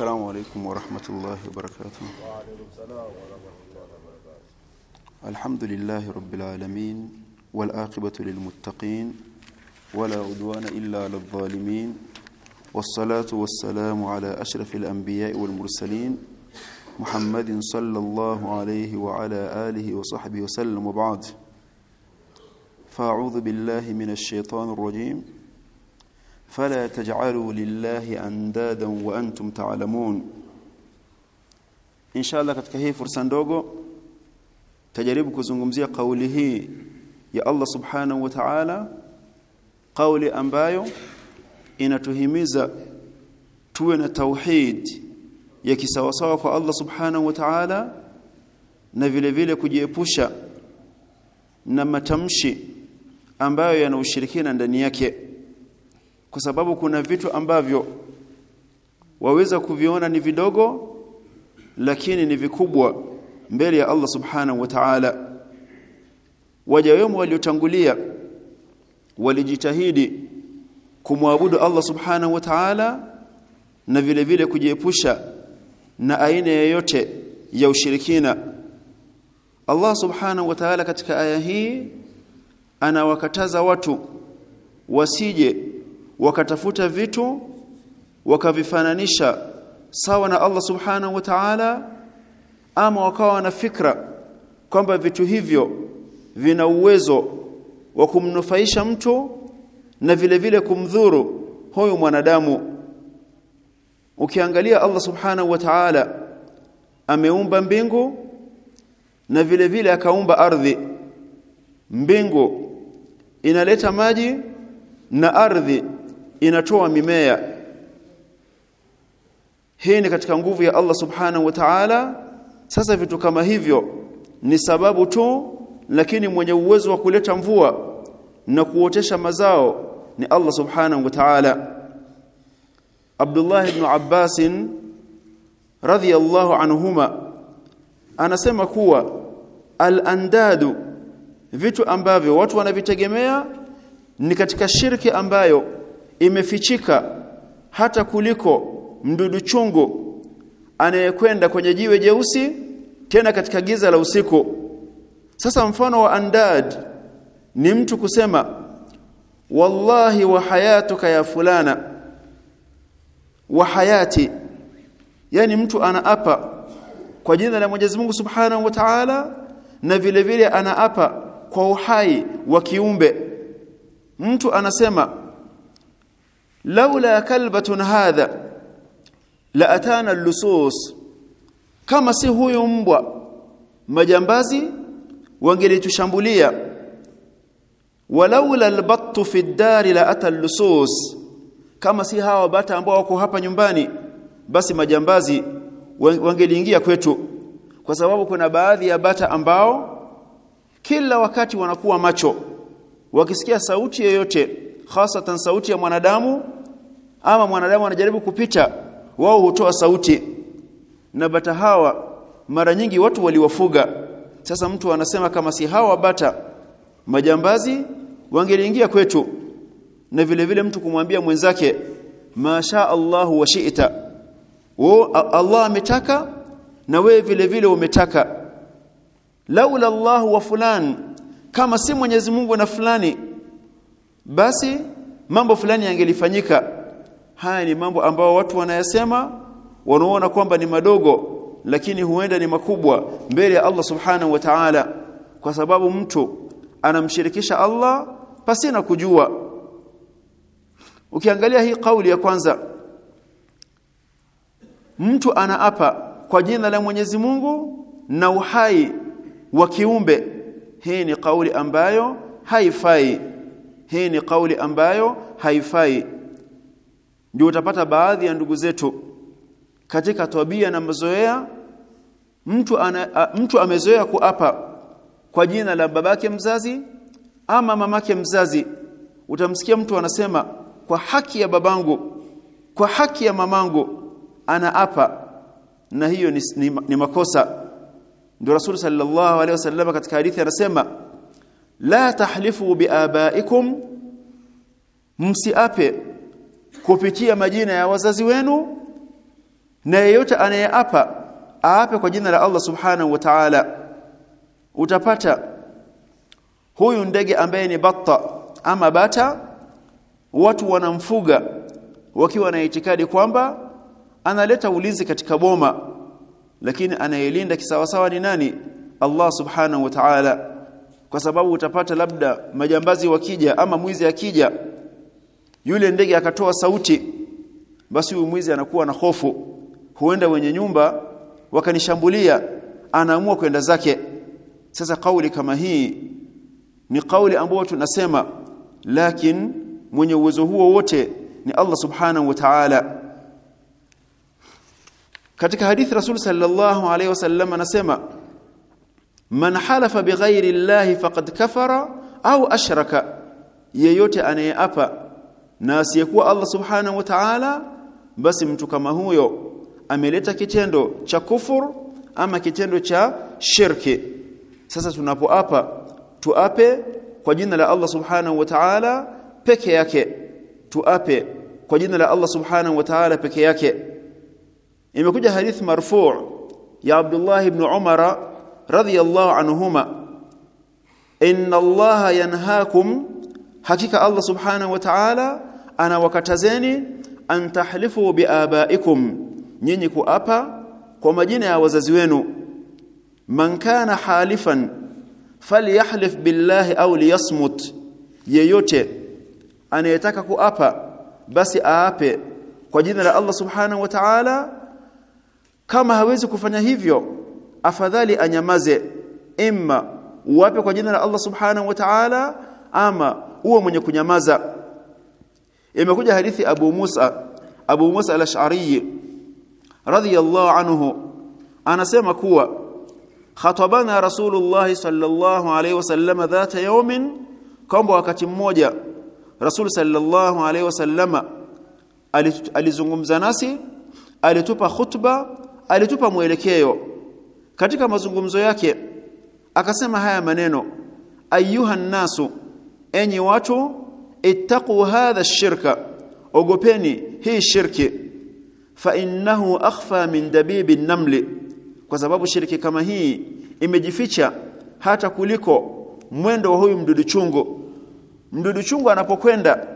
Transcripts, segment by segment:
السلام عليكم ورحمة الله وبركاته. الحمد لله رب العالمين والآقبة للمتقين ولا عدوان إلا على الظالمين والصلاة والسلام على أشرف الأنبياء والمرسلين محمد صلى الله عليه وعلى آله وصحبه وسلم وبعد. فأعوذ بالله من الشيطان الرجيم. فلا تجعلوا لله أندادا وأنتم تعلمون إن شاء الله katika hii fursa ndogo tajaribu kuzungumzia kauli hii ya Allah subhanahu wa ta'ala kauli ambayo inatuhimiza tuwe na tauhid ya kisawasawa kwa Allah subhanahu wa ta'ala na vile vile kujiepusha na matamshi ambayo yana ushirikina ndani yake kwa sababu kuna vitu ambavyo waweza kuviona ni vidogo lakini ni vikubwa mbele ya Allah subhanahu wa ta'ala. Waja wema waliotangulia walijitahidi kumwabudu Allah subhanahu wa ta'ala na vile vile kujiepusha na aina yoyote ya ushirikina. Allah subhanahu wa ta'ala katika aya hii anawakataza watu wasije wakatafuta vitu wakavifananisha sawa na Allah subhanahu wa ta'ala ama wakawa na fikra kwamba vitu hivyo vina uwezo wa kumnufaisha mtu na vile vile kumdhuru huyu mwanadamu. Ukiangalia Allah subhanahu wa ta'ala ameumba mbingu na vile vile akaumba ardhi. Mbingu inaleta maji na ardhi inatoa mimea. Hii ni katika nguvu ya Allah subhanahu wa ta'ala. Sasa vitu kama hivyo ni sababu tu lakini mwenye uwezo wa kuleta mvua na kuotesha mazao ni Allah subhanahu wa ta'ala. Abdullah ibn Abbas radhiyallahu anhuma anasema kuwa al-andadu vitu ambavyo watu wanavitegemea ni katika shirki ambayo imefichika hata kuliko mdudu chungu anayekwenda kwenye jiwe jeusi tena katika giza la usiku. Sasa mfano wa andad ni mtu kusema wallahi wa hayatuka ya fulana. Wa hayati yani mtu anaapa kwa jina la Mwenyezi Mungu Subhanahu wa Ta'ala na vile vile anaapa kwa uhai wa kiumbe. Mtu anasema laula kalbatun hadha la atana lusus kama si huyu mbwa majambazi wangelitushambulia walaula albattu fi ddari la ata lusus kama si hawa bata ambao wako hapa nyumbani basi majambazi wangeliingia kwetu kwa sababu kuna baadhi ya bata ambao kila wakati wanakuwa macho. wakisikia sauti yoyote hasatan sauti ya mwanadamu ama mwanadamu anajaribu kupita wao hutoa sauti. Na bata hawa mara nyingi watu waliwafuga. Sasa mtu anasema kama si hawa bata majambazi wangeliingia kwetu. Na vile vile mtu kumwambia mwenzake masha Allahu wa shi'ta. Allah ametaka na wewe vile vile umetaka. Laula Allah wa fulan. Kama si Mwenyezi Mungu na fulani basi mambo fulani yangelifanyika. Haya ni mambo ambao watu wanayasema wanaona kwamba ni madogo lakini huenda ni makubwa mbele ya Allah subhanahu wa ta'ala kwa sababu mtu anamshirikisha Allah pasina kujua. Ukiangalia hii kauli ya kwanza mtu anaapa kwa jina la Mwenyezi Mungu na uhai wa kiumbe. Hii ni kauli ambayo haifai hii ni kauli ambayo haifai. Ndio utapata baadhi ya ndugu zetu katika tabia na mazoea mtu ana, a, mtu amezoea kuapa kwa jina la babake mzazi ama mamake mzazi. Utamsikia mtu anasema kwa haki ya babangu kwa haki ya mamangu anaapa. Na hiyo ni, ni, ni makosa. Ndio rasul sallallahu alaihi wasallam katika hadithi anasema la tahlifu biabaikum msiape kupitia majina ya wazazi wenu. Na yeyote anayeapa aape kwa jina la Allah subhanahu wa ta'ala. Utapata huyu ndege ambaye ni batta ama bata watu wanamfuga wakiwa na itikadi kwamba analeta ulinzi katika boma. Lakini anayelinda kisawasawa ni nani? Allah subhanahu wa ta'ala kwa sababu utapata labda majambazi wakija ama mwizi akija yule ndege akatoa sauti basi huyu mwizi anakuwa na hofu. Huenda wenye nyumba wakanishambulia anaamua kwenda zake. Sasa kauli kama hii ni kauli ambayo tunasema lakin mwenye uwezo huo wote ni Allah subhanahu wa ta'ala. Katika hadithi rasul sallallahu alaihi wasallam anasema man halafa bighairi llahi faqad kafara au ashraka. Yeyote anayeapa na asiyekuwa Allah subhanahu wa ta'ala basi mtu kama huyo ameleta kitendo cha kufur ama kitendo cha shirki. Sasa tunapoapa tuape kwa jina la Allah subhanahu wa ta'ala peke yake. Tuape kwa jina la Allah subhanahu wa ta'ala peke yake. Imekuja hadith marfu' ya Abdullah ibn Umar radhiyallahu anhuma inna allaha yanhaakum. Hakika Allah subhanahu wa ta'ala anawakatazeni an tahlifu biabaikum nyinyi kuapa kwa majina ya wazazi wenu. Man kana halifan falyahlif billahi au liyasmut. Yeyote anayetaka kuapa basi aape kwa jina la Allah subhanahu wa ta'ala. Kama hawezi kufanya hivyo afadhali anyamaze imma uwape kwa jina la Allah subhanahu wa ta'ala ama uwe mwenye kunyamaza. Imekuja hadithi Abu Musa Abu Musa al-Ash'ari radhiyallahu anhu anasema kuwa khatabana Rasulullah sallallahu alayhi wasallam dhata yawmin kwamba wakati mmoja Rasul sallallahu alayhi wasallama alizungumza nasi alitupa khutba alitupa mwelekeo katika mazungumzo yake akasema haya maneno ayuha nasu enyi watu ittaqu hadha shirka ogopeni hii shirki fa innahu akhfa min dabibi namli kwa sababu shirki kama hii imejificha hata kuliko mwendo wa huyu mdudu chungu. Mdudu chungu anapokwenda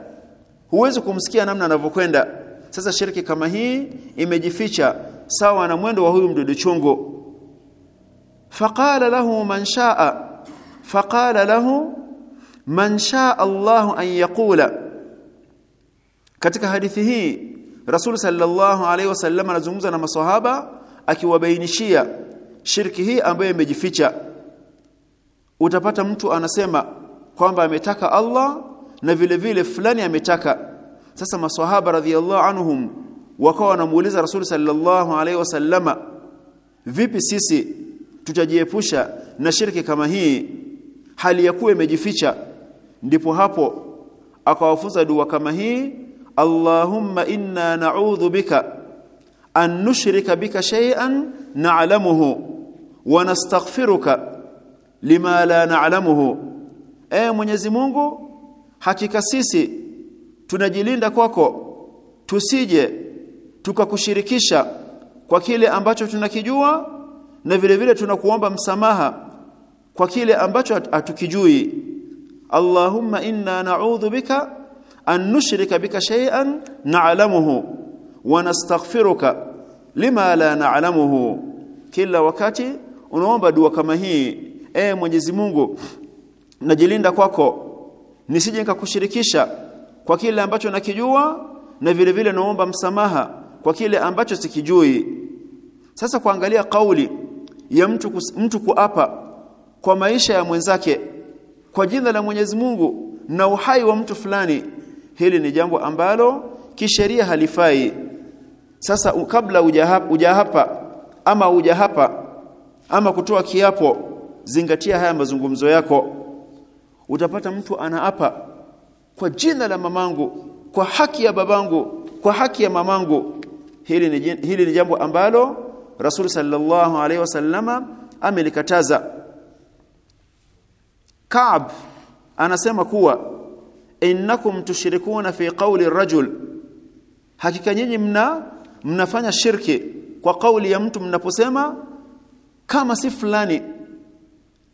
huwezi kumsikia namna anavyokwenda. Sasa shirki kama hii imejificha sawa na mwendo wa huyu mdudu chungu faqala lahu man shaa. Faqala lahu man shaa Allah an yaqula. Katika hadithi hii Rasul sallallahu alaihi wasallam anazungumza na maswahaba akiwabainishia shirki hii ambayo imejificha. Utapata mtu anasema kwamba ametaka Allah na vile vile fulani ametaka. Sasa maswahaba radhiallahu anhum wakawa wanamuuliza Rasul sallallahu alaihi wasallama vipi sisi tutajiepusha na shirki kama hii hali ya kuwa imejificha. Ndipo hapo akawafunza dua kama hii Allahumma inna na'udhu bika an nushrika bika shay'an na'lamuhu wa nastaghfiruka lima la na'lamuhu. E Mwenyezi Mungu hakika sisi tunajilinda kwako tusije tukakushirikisha kwa kile ambacho tunakijua na vile vile tunakuomba msamaha kwa kile ambacho hatukijui. Allahumma inna na'udhu bika an nushrika bika shay'an na'lamuhu wa nastaghfiruka lima la na'lamuhu. Kila wakati unaomba dua kama hii e Mwenyezi Mungu najilinda kwako nisije nikakushirikisha kwa kile ambacho nakijua na vile vile naomba msamaha kwa kile ambacho sikijui. Sasa kuangalia kauli ya mtu kus, mtu kuapa kwa maisha ya mwenzake kwa jina la Mwenyezi Mungu na uhai wa mtu fulani hili ni jambo ambalo kisheria halifai. Sasa kabla ujahapa, ujahapa ama ujahapa ama kutoa kiapo zingatia haya mazungumzo yako. Utapata mtu anaapa kwa jina la mamangu kwa haki ya babangu kwa haki ya mamangu. Hili ni hili ni jambo ambalo Rasul sallallahu alaihi wasallama amelikataza. Kaab anasema kuwa innakum tushrikuna fi qawli rajul. Hakika nyinyi mna mnafanya shirki kwa kauli ya mtu mnaposema kama si fulani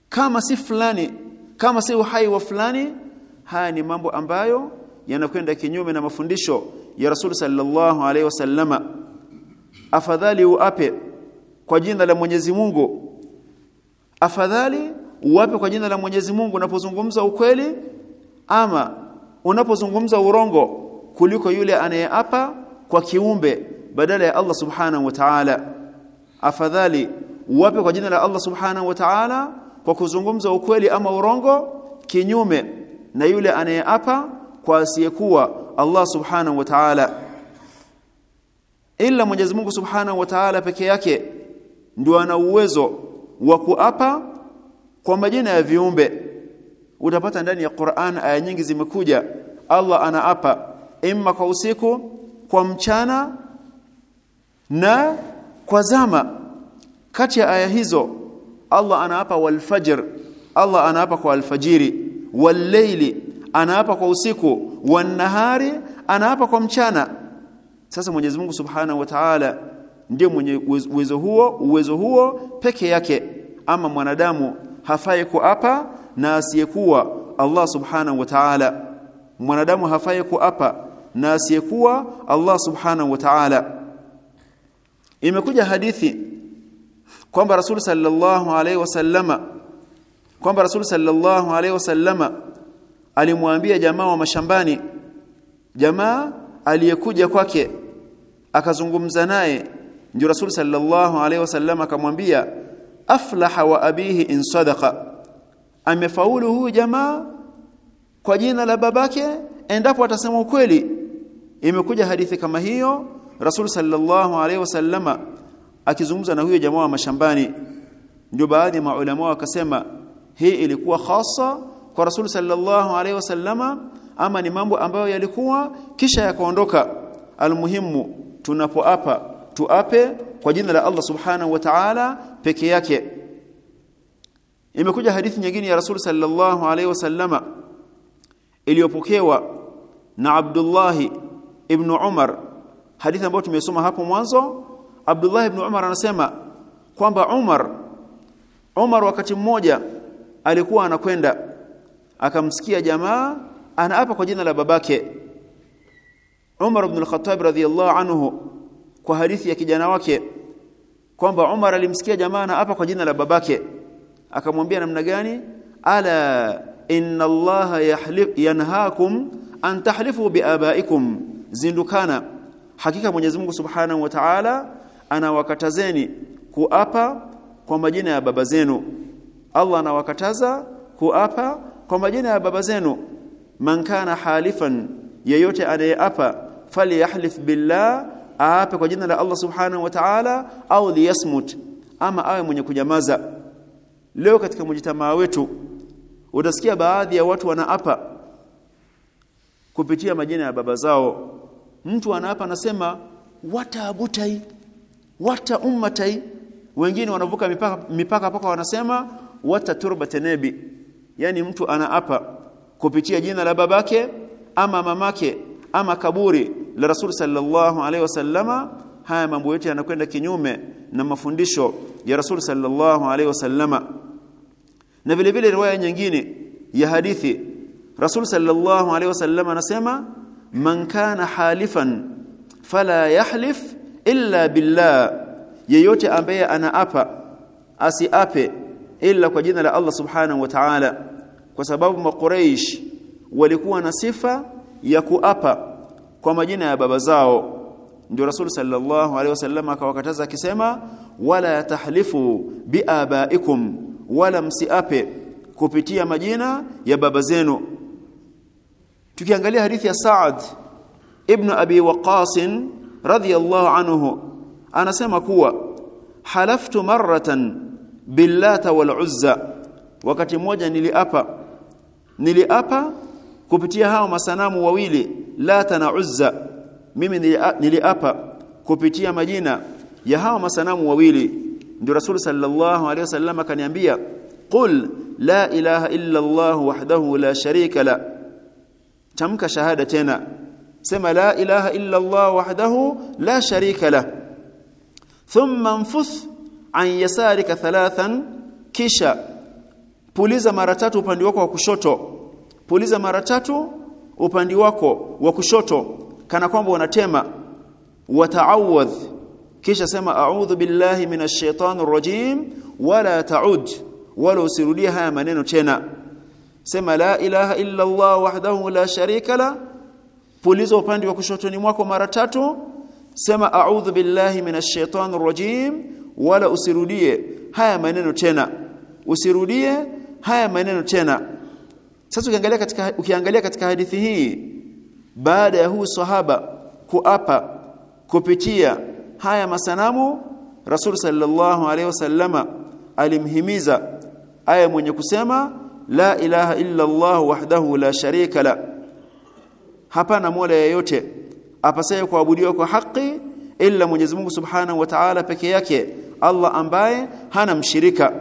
kama si fulani kama si uhai wa fulani. Haya ni mambo ambayo yanakwenda kinyume na mafundisho ya Rasul sallallahu alaihi wasallama afadhali uape kwa jina la Mwenyezi Mungu. Afadhali uwape kwa jina la Mwenyezi Mungu unapozungumza ukweli ama unapozungumza urongo kuliko yule anayeapa kwa kiumbe badala ya Allah subhanahu wa ta'ala. Afadhali uwape kwa jina la Allah subhanahu wa ta'ala kwa kuzungumza ukweli ama urongo kinyume na yule anayeapa kwa asiyekuwa Allah subhanahu wa ta'ala. Ila Mwenyezi Mungu subhanahu wa ta'ala peke yake ndio ana uwezo wa kuapa kwa majina ya viumbe. Utapata ndani ya Qur'an aya nyingi zimekuja Allah anaapa imma kwa usiku kwa mchana na kwa zama. Kati ya aya hizo Allah anaapa walfajr Allah anaapa kwa alfajiri walleili anaapa kwa usiku wanahari anaapa kwa mchana. Sasa Mwenyezi Mungu Subhanahu wa Ta'ala ndiye mwenye uwezo huo uwezo huo peke yake ama mwanadamu hafai kuapa na asiyekuwa Allah Subhanahu wa Ta'ala. Mwanadamu hafai kuapa na asiyekuwa Allah Subhanahu wa Ta'ala. Imekuja hadithi kwamba Rasul sallallahu alaihi wasallama kwamba Rasul sallallahu alaihi wasallama alimwambia jamaa wa mashambani jamaa aliyekuja kwake akazungumza naye ndio Rasul sallallahu alaihi wasallam akamwambia aflaha wa abihi in sadaqa. Amefaulu huyu jamaa kwa jina la babake endapo atasema ukweli. Imekuja hadithi kama hiyo Rasul sallallahu alaihi wasallama akizungumza na huyo jamaa wa mashambani. Ndio baadhi ya maulama wakasema hii ilikuwa khasa kwa Rasul sallallahu alaihi wasallama ama ni mambo ambayo yalikuwa kisha yakaondoka. Almuhimu tunapoapa tuape kwa jina la Allah subhanahu wa ta'ala peke yake. Imekuja hadithi nyingine ya Rasul sallallahu alaihi wasallama iliyopokewa na Abdullah ibn Umar. Hadithi ambayo tumesoma hapo mwanzo Abdullah ibn Umar anasema kwamba Umar Umar wakati mmoja alikuwa anakwenda akamsikia jamaa anaapa kwa jina la babake. Umar ibn al-Khattab radhiyallahu anhu kwa hadithi ya kijana wake kwamba Umar alimsikia jamaa hapa kwa jina la babake. Akamwambia namna gani? Ala inna allaha yanhaakum an tahlifu biabaikum zindukana. Hakika Mwenyezi Mungu Subhanahu wa Ta'ala anawakatazeni kuapa kwa majina ya baba zenu. Allah anawakataza kuapa kwa majina ya baba zenu. Man kana halifan yeyote anayeapa falyahlif billah aape kwa jina la Allah Subhanahu wa Ta'ala au liyasmut ama awe mwenye kunyamaza. Leo katika mjitamaa wetu utasikia baadhi ya watu wanaapa kupitia majina ya baba zao. Mtu anaapa anasema wata abutai wata ummatai wengine wanavuka mipaka mipaka paka wanasema wata turbatenebi yani mtu anaapa kupitia jina la babake ama mamake ama kaburi la Rasul sallallahu alaihi wasallama haya mambo yote yanakwenda kinyume na mafundisho ya Rasul sallallahu alaihi wasallama na vile vile riwaya nyingine ya hadithi Rasul sallallahu alaihi wasallama anasema man kana halifan fala yahlif illa billah. Yeyote ambaye anaapa asiape ila kwa jina la Allah subhanahu wa ta'ala. Kwa sababu makuraish walikuwa na sifa ya kuapa kwa majina ya baba zao ndio Rasul sallallahu alaihi wasallam akawakataza akisema wala tahlifu biabaikum wala msiape kupitia majina ya baba zenu. Tukiangalia hadithi ya Saad ibn Abi Waqas radhiyallahu anhu anasema kuwa halaftu marratan billata wal uzza. Wakati mmoja niliapa niliapa kupitia hao masanamu wawili lata na uzza mimi niliapa kupitia majina ya hao masanamu wawili. Ndio rasul sallallahu alaihi wasallam akaniambia qul la ilaha illa allah wahdahu la sharika la. Tamka shahada tena sema la ilaha illa allah wahdahu la sharika la. Thumma nfuth an yasarika thalathan kisha puliza mara tatu upande wako wa kushoto puliza mara tatu upande wako wa kushoto kana kwamba unatema wata'awadh kisha sema a'udhu billahi minash shaitani rajim wala ta'ud wala usirudie haya maneno tena. Sema la ilaha illa Allah wahdahu la sharika la puliza upande wa kushotoni mwako mara tatu. Sema a'udhu billahi minash shaitani rajim wala usirudie haya maneno tena. Usirudie haya maneno tena sasa ukiangalia katika ukiangalia katika hadithi hii baada ya huu sahaba kuapa kupitia haya masanamu Rasul sallallahu alaihi wasallama alimhimiza aya mwenye kusema la ilaha illa Allah wahdahu la sharika la. Hapana mola yeyote apasaye kuabudiwa kwa haki illa Mwenyezi Mungu Subhanahu wa Ta'ala peke yake Allah ambaye hana mshirika.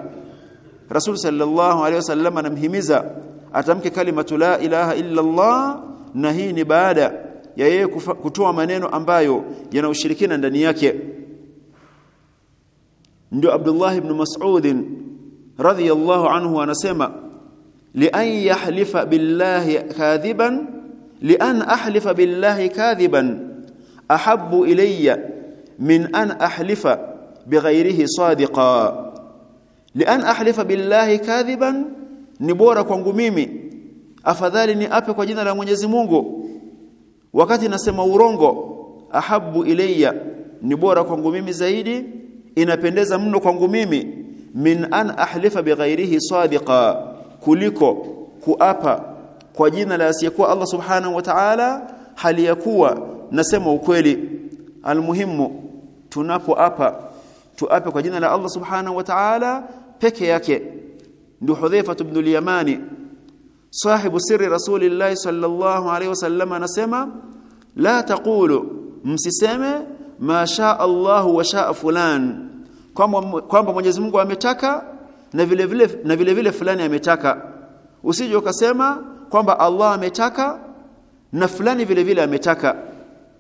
Rasul sallallahu alaihi wasallam anamhimiza atamke kalimatu la ilaha illa Allah na hii ni baada ya yeye kutoa maneno ambayo yana ushirikina ndani yake. Ndio Abdullah ibn Mas'ud radhiyallahu anhu anasema li an yahlifa billahi kadhiban li an ahlifa billahi kadhiban ahabbu ilayya min an ahlifa bighayrihi sadiqa. Li an ahlifa billahi kadhiban ni bora kwangu mimi afadhali ni ape kwa jina la Mwenyezi Mungu. Wakati nasema urongo ahabu ilayya ni bora kwangu mimi zaidi inapendeza mno kwangu mimi min an ahlifa bighairihi sadiqa kuliko kuapa kwa jina la asiyekuwa Allah subhanahu wa ta'ala hali ya kuwa nasema ukweli. Almuhimu tunapoapa tuape kwa jina la Allah subhanahu wa ta'ala peke yake ndio Hudhaifa ibn al-Yamani. Sahibu sirri rasulillahi sallallahu alayhi wasallam anasema la taqulu msiseme ma sha Allah wa sha fulan. Kwamba kwamba Mwenyezi Mungu ametaka na vile vile na vile vile fulani ametaka. Usije ukasema kwamba Allah ametaka na fulani vile vile ametaka.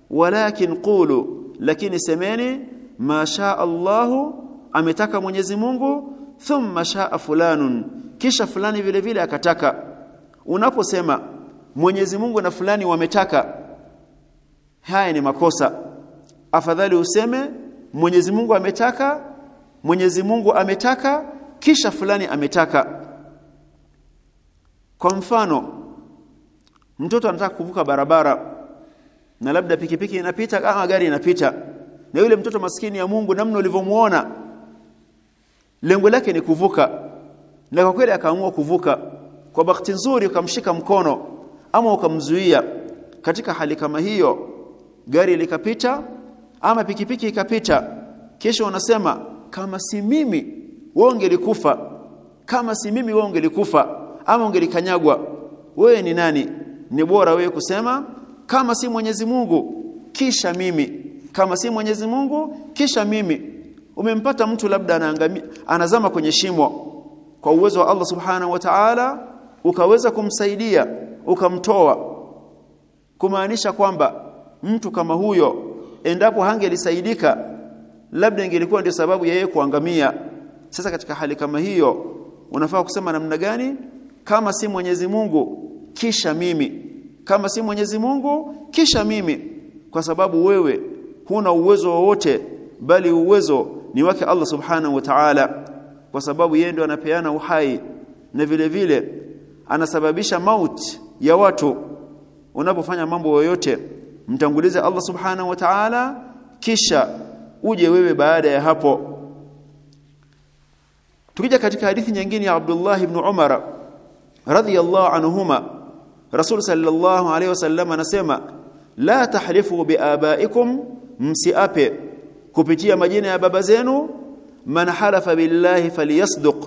Walakin qulu lakini semeni ma sha Allah ametaka Mwenyezi Mungu thumma shaa fulanun. Kisha fulani vile vile akataka. Unaposema Mwenyezi Mungu na fulani wametaka haya ni makosa. Afadhali useme Mwenyezi Mungu ametaka Mwenyezi Mungu ametaka kisha fulani ametaka. Kwa mfano mtoto anataka kuvuka barabara na labda pikipiki inapita ama gari inapita na yule mtoto maskini ya Mungu namna ulivyomuona lengo lake ni kuvuka. Na kwa kweli akaamua kuvuka. Kwa bahati nzuri ukamshika mkono ama ukamzuia. Katika hali kama hiyo gari likapita ama pikipiki ikapita. Kisha unasema kama si mimi wewe ungelikufa. Kama si mimi wewe ungelikufa ama ungelikanyagwa. Wewe ni nani? Ni bora wewe kusema kama si Mwenyezi Mungu kisha mimi. Kama si Mwenyezi Mungu kisha mimi umempata mtu labda anaangamia anazama kwenye shimo kwa uwezo wa Allah subhanahu wa ta'ala ukaweza kumsaidia ukamtoa. Kumaanisha kwamba mtu kama huyo endapo hangelisaidika labda ingelikuwa ndio sababu ya yeye kuangamia. Sasa katika hali kama hiyo unafaa kusema namna gani? Kama si Mwenyezi Mungu kisha mimi. Kama si Mwenyezi Mungu kisha mimi. Kwa sababu wewe huna uwezo wowote bali uwezo ni wake Allah subhanahu wa ta'ala kwa sababu yeye ndiye anapeana uhai na vile vile anasababisha mauti ya watu. Unapofanya mambo yoyote mtangulize Allah subhanahu wa ta'ala kisha uje wewe baada ya hapo. Tukija katika hadithi nyingine ya Abdullah ibn Umar radhiyallahu anhuma Rasul sallallahu alayhi wasallam anasema la tahlifu biabaikum msiape kupitia majina ya baba zenu man halafa billahi falyasduq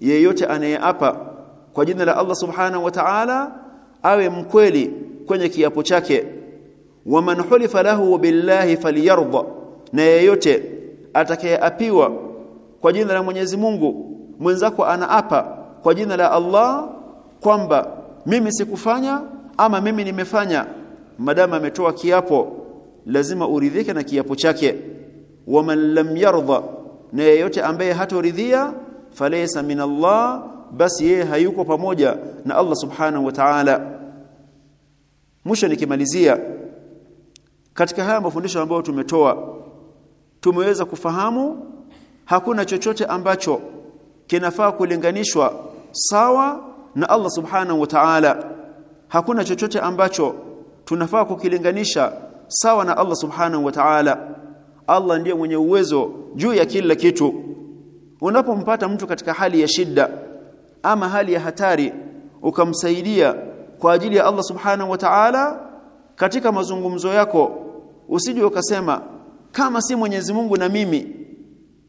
yeyote anayeapa kwa jina la Allah subhanahu wa ta'ala awe mkweli kwenye kiapo chake. Wa man hulifa lahu billahi falyarda na yeyote atakayeapiwa kwa jina la Mwenyezi Mungu mwenzako anaapa kwa jina la Allah kwamba mimi sikufanya ama mimi nimefanya. Madama ametoa kiapo lazima uridhike na kiapo chake waman lam yarda na yeyote ambaye hatoridhia falaysa min Allah basi yeye hayuko pamoja na Allah subhanahu wa ta'ala. Mwisho nikimalizia katika haya mafundisho ambayo tumetoa tumeweza kufahamu hakuna chochote ambacho kinafaa kulinganishwa sawa na Allah subhanahu wa ta'ala. Hakuna chochote ambacho tunafaa kukilinganisha sawa na Allah subhanahu wa ta'ala Allah ndiye mwenye uwezo juu ya kila kitu. Unapompata mtu katika hali ya shida ama hali ya hatari ukamsaidia kwa ajili ya Allah subhanahu wa ta'ala katika mazungumzo yako usije ukasema kama si Mwenyezi Mungu na mimi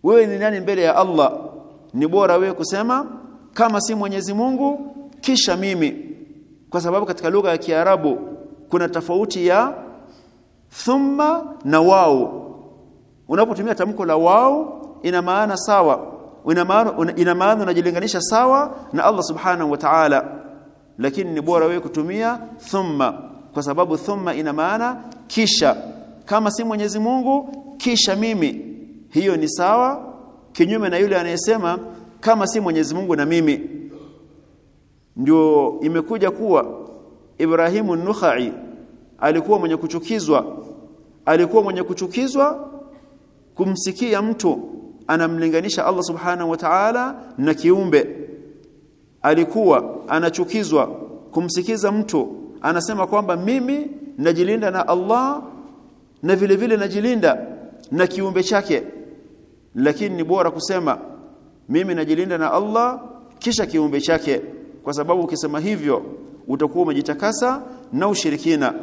wewe ni nani mbele ya Allah? Ni bora wewe kusema kama si Mwenyezi Mungu kisha mimi. Kwa sababu katika lugha ya Kiarabu kuna tofauti ya thumma na wao unapotumia tamko la wao ina maana sawa. Ina maana ina maana unajilinganisha sawa na Allah subhanahu wa ta'ala. Lakini ni bora wewe kutumia thumma kwa sababu thumma ina maana kisha. Kama si Mwenyezi Mungu kisha mimi. Hiyo ni sawa kinyume na yule anayesema kama si Mwenyezi Mungu na mimi. Ndio imekuja kuwa Ibrahimu Nukhai alikuwa mwenye kuchukizwa alikuwa mwenye kuchukizwa kumsikia mtu anamlinganisha Allah subhanahu wa ta'ala na kiumbe. Alikuwa anachukizwa kumsikiza mtu anasema kwamba mimi najilinda na Allah na vile vile najilinda na kiumbe chake. Lakini ni bora kusema mimi najilinda na Allah kisha kiumbe chake. Kwa sababu ukisema hivyo utakuwa umejitakasa na ushirikina.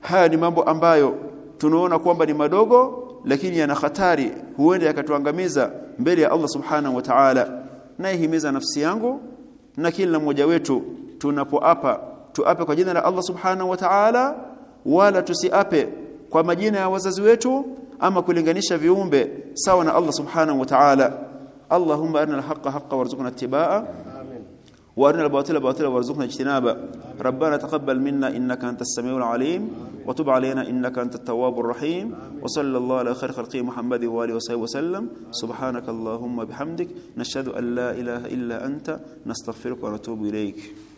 Haya ni mambo ambayo tunaona kwamba ni madogo lakini yana hatari huenda yakatuangamiza mbele ya Allah subhanahu wa ta'ala. Naihimiza nafsi yangu na kila mmoja wetu tunapoapa tuape kwa jina la Allah subhanahu wa ta'ala wala tusiape kwa majina ya wazazi wetu ama kulinganisha viumbe sawa na Allah subhanahu wa ta'ala. Allahumma arina al-haqqa haqqan warzuqna ittibaa'a وأرنا الباطل باطلا وارزقنا اجتنابه. ربنا تقبل منا إنك أنت السميع العليم. وتب علينا إنك أنت التواب الرحيم. وصلى الله على خير خلقه محمد وآله وصحبه وسلم. سبحانك اللهم بحمدك نشهد أن لا إله إلا أنت. نستغفرك ونتوب إليك.